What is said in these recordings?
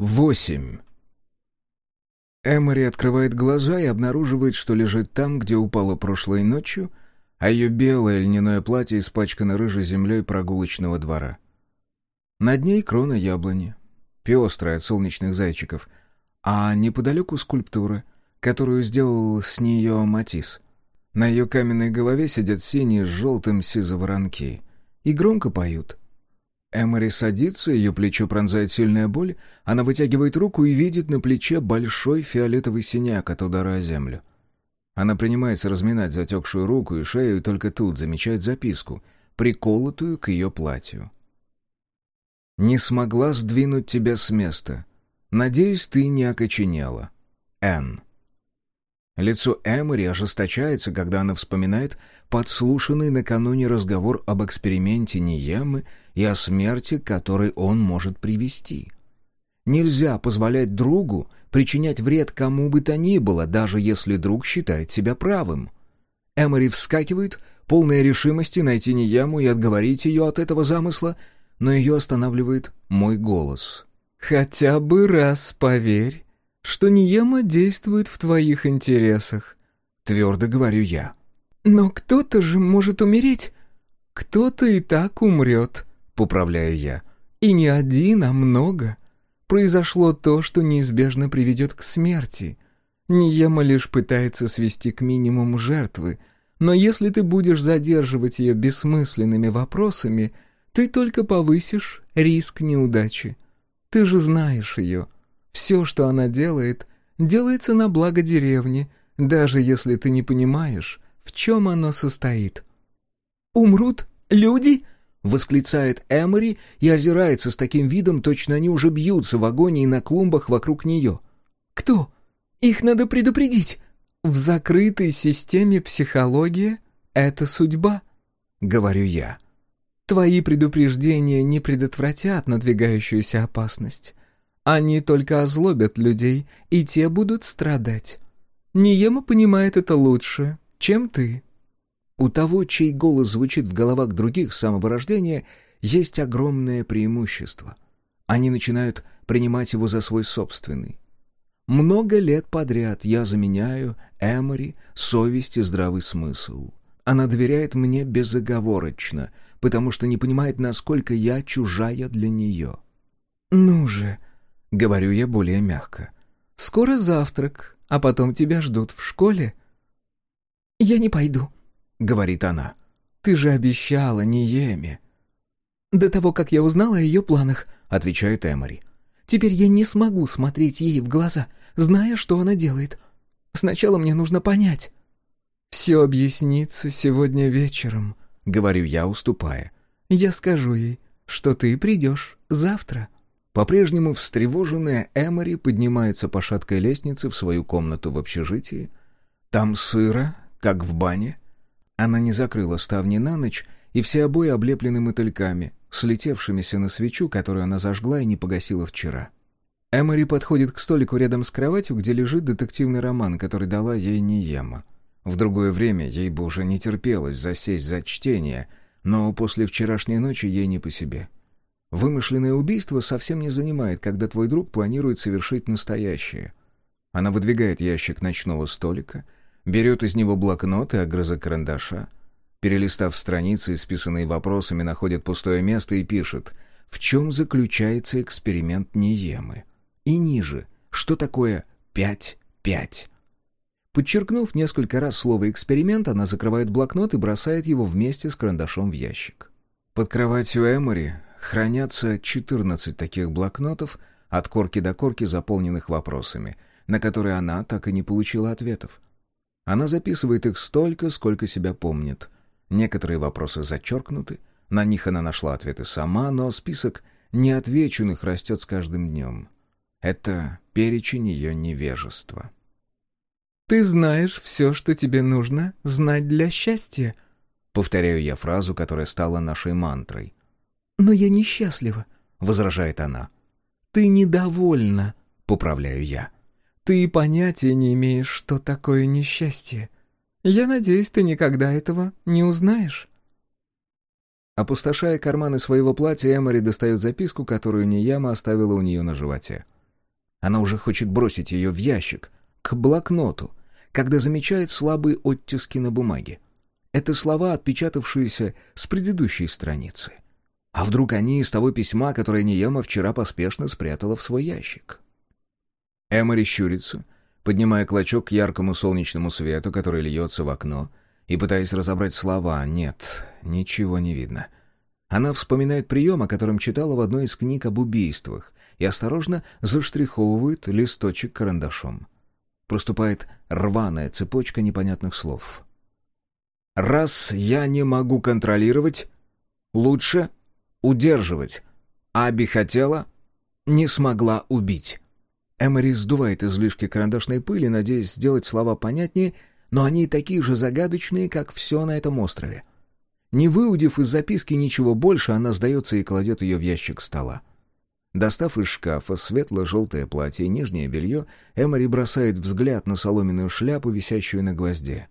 Восемь. Эмори открывает глаза и обнаруживает, что лежит там, где упала прошлой ночью, а ее белое льняное платье испачкано рыжей землей прогулочного двора. Над ней крона яблони, пестрая от солнечных зайчиков, а неподалеку скульптура, которую сделал с нее Матис. На ее каменной голове сидят синие с желтым сизоворонки и громко поют. Эмори садится, ее плечо пронзает сильная боль, она вытягивает руку и видит на плече большой фиолетовый синяк от удара о землю. Она принимается разминать затекшую руку и шею, и только тут замечает записку, приколотую к ее платью. «Не смогла сдвинуть тебя с места. Надеюсь, ты не окоченела. Н. Лицо Эмори ожесточается, когда она вспоминает подслушанный накануне разговор об эксперименте Ниемы и о смерти, которой он может привести. Нельзя позволять другу причинять вред кому бы то ни было, даже если друг считает себя правым. Эмори вскакивает, полная решимости найти Ниему и отговорить ее от этого замысла, но ее останавливает мой голос. «Хотя бы раз поверь, что Ниема действует в твоих интересах», — твердо говорю я. «Но кто-то же может умереть». «Кто-то и так умрет», — поправляю я. «И не один, а много. Произошло то, что неизбежно приведет к смерти. Ниема лишь пытается свести к минимуму жертвы, но если ты будешь задерживать ее бессмысленными вопросами, ты только повысишь риск неудачи. Ты же знаешь ее». Все, что она делает, делается на благо деревни, даже если ты не понимаешь, в чем оно состоит. «Умрут люди?» — восклицает Эмори и озирается с таким видом, точно они уже бьются в агонии на клумбах вокруг нее. «Кто? Их надо предупредить!» «В закрытой системе психология — это судьба», — говорю я. «Твои предупреждения не предотвратят надвигающуюся опасность. Они только озлобят людей, и те будут страдать. Ниема понимает это лучше, чем ты. У того, чей голос звучит в головах других с самого рождения, есть огромное преимущество. Они начинают принимать его за свой собственный. Много лет подряд я заменяю Эмори совесть и здравый смысл. Она доверяет мне безоговорочно, потому что не понимает, насколько я чужая для нее. «Ну же», — говорю я более мягко. «Скоро завтрак, а потом тебя ждут в школе». «Я не пойду», — говорит она. «Ты же обещала не Еме». «До того, как я узнала о ее планах», — отвечает Эмори. «Теперь я не смогу смотреть ей в глаза, зная, что она делает. Сначала мне нужно понять». «Все объяснится сегодня вечером», — говорю я, уступая. «Я скажу ей, что ты придешь завтра». По-прежнему встревоженная Эмори поднимается по шаткой лестнице в свою комнату в общежитии. Там сыро, как в бане. Она не закрыла ставни на ночь, и все обои облеплены мотыльками, слетевшимися на свечу, которую она зажгла и не погасила вчера. Эмори подходит к столику рядом с кроватью, где лежит детективный роман, который дала ей Ниема. В другое время ей бы уже не терпелось засесть за чтение, но после вчерашней ночи ей не по себе — Вымышленное убийство совсем не занимает, когда твой друг планирует совершить настоящее. Она выдвигает ящик ночного столика, берет из него блокнот и огрызок карандаша, перелистав страницы, исписанные вопросами, находит пустое место и пишет «В чем заключается эксперимент Ниемы?» И ниже «Что такое пять-пять?» Подчеркнув несколько раз слово «эксперимент», она закрывает блокнот и бросает его вместе с карандашом в ящик. Под кроватью Эмори хранятся 14 таких блокнотов от корки до корки, заполненных вопросами, на которые она так и не получила ответов. Она записывает их столько, сколько себя помнит. Некоторые вопросы зачеркнуты, на них она нашла ответы сама, но список неотвеченных растет с каждым днем. Это перечень ее невежества. «Ты знаешь все, что тебе нужно знать для счастья», — повторяю я фразу, которая стала нашей мантрой. «Но я несчастлива», — возражает она. «Ты недовольна», — поправляю я. «Ты понятия не имеешь, что такое несчастье. Я надеюсь, ты никогда этого не узнаешь». Опустошая карманы своего платья, Эмори достает записку, которую Нияма оставила у нее на животе. Она уже хочет бросить ее в ящик, к блокноту, когда замечает слабые оттиски на бумаге. Это слова, отпечатавшиеся с предыдущей страницы. А вдруг они из того письма, которое Ниема вчера поспешно спрятала в свой ящик? Эмори щурится, поднимая клочок к яркому солнечному свету, который льется в окно, и пытаясь разобрать слова. Нет, ничего не видно. Она вспоминает прием, о котором читала в одной из книг об убийствах, и осторожно заштриховывает листочек карандашом. Проступает рваная цепочка непонятных слов. «Раз я не могу контролировать, лучше удерживать. Аби хотела, не смогла убить». Эмори сдувает излишки карандашной пыли, надеясь сделать слова понятнее, но они такие же загадочные, как все на этом острове. Не выудив из записки ничего больше, она сдается и кладет ее в ящик стола. Достав из шкафа светло-желтое платье и нижнее белье, Эмори бросает взгляд на соломенную шляпу, висящую на гвозде.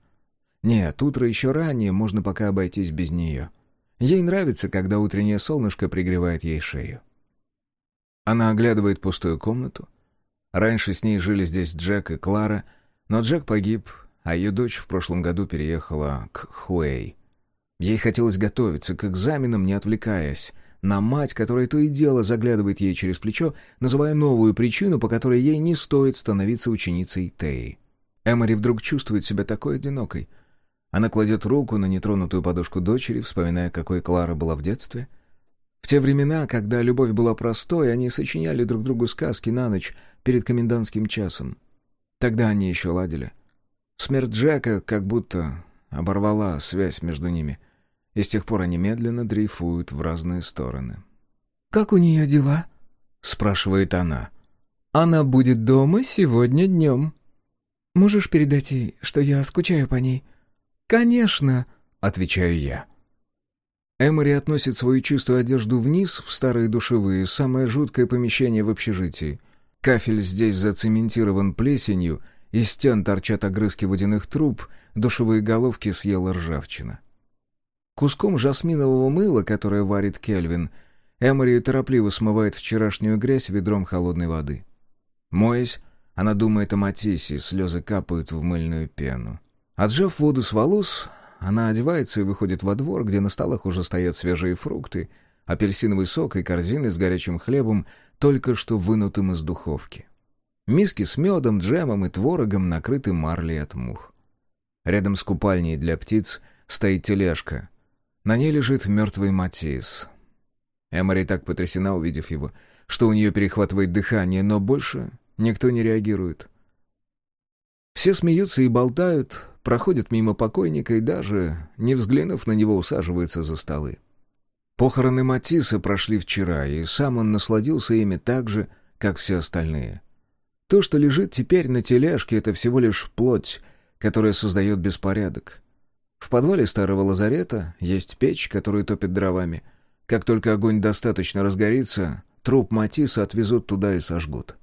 Нет, утро еще ранее, можно пока обойтись без нее. Ей нравится, когда утреннее солнышко пригревает ей шею. Она оглядывает пустую комнату. Раньше с ней жили здесь Джек и Клара, но Джек погиб, а ее дочь в прошлом году переехала к Хуэй. Ей хотелось готовиться к экзаменам, не отвлекаясь на мать, которая то и дело заглядывает ей через плечо, называя новую причину, по которой ей не стоит становиться ученицей Теи. Эмори вдруг чувствует себя такой одинокой. Она кладет руку на нетронутую подушку дочери, вспоминая, какой Клара была в детстве. В те времена, когда любовь была простой, они сочиняли друг другу сказки на ночь перед комендантским часом. Тогда они еще ладили. Смерть Джека как будто оборвала связь между ними — и с тех пор они медленно дрейфуют в разные стороны. «Как у нее дела?» — спрашивает она. «Она будет дома сегодня днем. Можешь передать ей, что я скучаю по ней?» «Конечно», — отвечаю я. Эмори относит свою чистую одежду вниз, в старые душевые, самое жуткое помещение в общежитии. Кафель здесь зацементирован плесенью, из стен торчат огрызки водяных труб, душевые головки съела ржавчина. Куском жасминового мыла, которое варит Кельвин, Эмори торопливо смывает вчерашнюю грязь ведром холодной воды. Моясь, она думает о Матиссе, слезы капают в мыльную пену. Отжав воду с волос, она одевается и выходит во двор, где на столах уже стоят свежие фрукты, апельсиновый сок и корзины с горячим хлебом, только что вынутым из духовки. Миски с медом, джемом и творогом накрыты марлей от мух. Рядом с купальней для птиц стоит тележка — на ней лежит мертвый Матис. Эмори так потрясена, увидев его, что у нее перехватывает дыхание, но больше никто не реагирует. Все смеются и болтают, проходят мимо покойника и даже, не взглянув на него, усаживаются за столы. Похороны Матисса прошли вчера, и сам он насладился ими так же, как все остальные. То, что лежит теперь на тележке, это всего лишь плоть, которая создает беспорядок. В подвале старого лазарета есть печь, которую топят дровами. Как только огонь достаточно разгорится, труп Матисса отвезут туда и сожгут.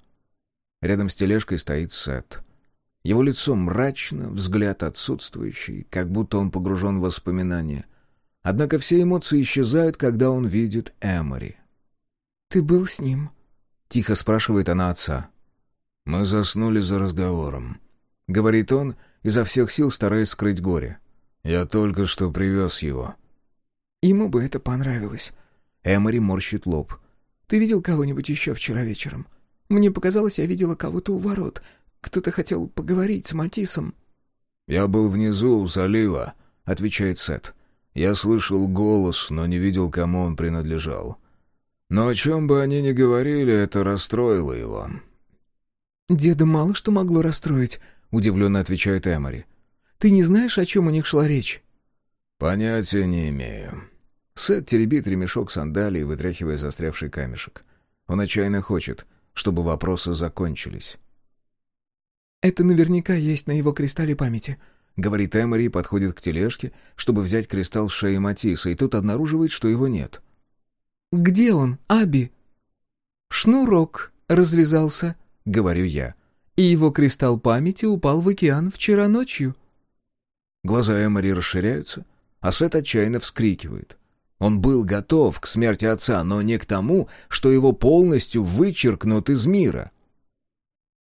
Рядом с тележкой стоит Сет. Его лицо мрачно, взгляд отсутствующий, как будто он погружен в воспоминания. Однако все эмоции исчезают, когда он видит Эмори. «Ты был с ним?» — тихо спрашивает она отца. «Мы заснули за разговором», — говорит он, изо всех сил стараясь скрыть горе. «Я только что привез его». «Ему бы это понравилось». Эмори морщит лоб. «Ты видел кого-нибудь еще вчера вечером? Мне показалось, я видела кого-то у ворот. Кто-то хотел поговорить с Матисом». «Я был внизу, у залива», — отвечает Сет. «Я слышал голос, но не видел, кому он принадлежал. Но о чем бы они ни говорили, это расстроило его». «Деда мало что могло расстроить», — удивленно отвечает Эмори. Ты не знаешь, о чем у них шла речь?» «Понятия не имею». Сет теребит ремешок сандалии, вытряхивая застрявший камешек. Он отчаянно хочет, чтобы вопросы закончились. «Это наверняка есть на его кристалле памяти», — говорит Эмори и подходит к тележке, чтобы взять кристалл с шеи Матисса, и тут обнаруживает, что его нет. «Где он, Аби?» «Шнурок развязался», — говорю я. «И его кристалл памяти упал в океан вчера ночью». Глаза Эмори расширяются, а Сет отчаянно вскрикивает. Он был готов к смерти отца, но не к тому, что его полностью вычеркнут из мира.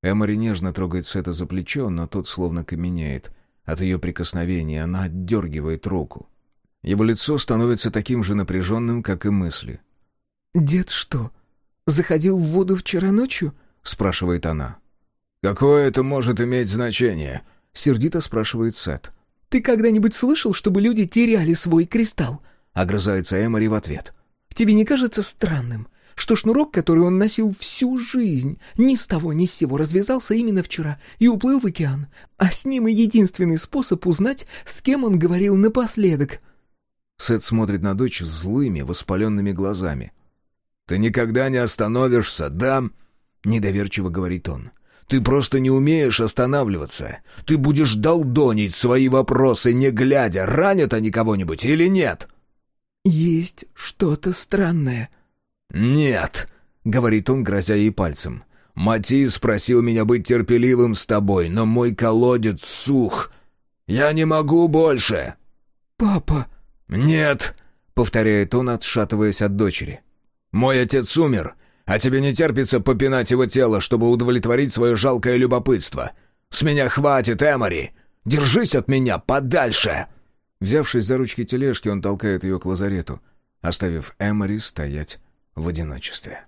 Эмори нежно трогает Сета за плечо, но тот словно каменеет. От ее прикосновения она отдергивает руку. Его лицо становится таким же напряженным, как и мысли. «Дед что, заходил в воду вчера ночью?» — спрашивает она. «Какое это может иметь значение?» — сердито спрашивает Сет. «Ты когда-нибудь слышал, чтобы люди теряли свой кристалл?» — огрызается Эмори в ответ. «Тебе не кажется странным, что шнурок, который он носил всю жизнь, ни с того ни с сего развязался именно вчера и уплыл в океан, а с ним и единственный способ узнать, с кем он говорил напоследок?» Сет смотрит на дочь злыми, воспаленными глазами. «Ты никогда не остановишься, да?» — недоверчиво говорит он. «Ты просто не умеешь останавливаться. Ты будешь долдонить свои вопросы, не глядя, ранят они кого-нибудь или нет?» «Есть что-то странное». «Нет», — говорит он, грозя ей пальцем. «Матис просил меня быть терпеливым с тобой, но мой колодец сух. Я не могу больше». «Папа», «Нет», — повторяет он, отшатываясь от дочери. «Мой отец умер, а тебе не терпится попинать его тело, чтобы удовлетворить свое жалкое любопытство. С меня хватит, Эмори! Держись от меня подальше!» Взявшись за ручки тележки, он толкает ее к лазарету, оставив Эмори стоять в одиночестве.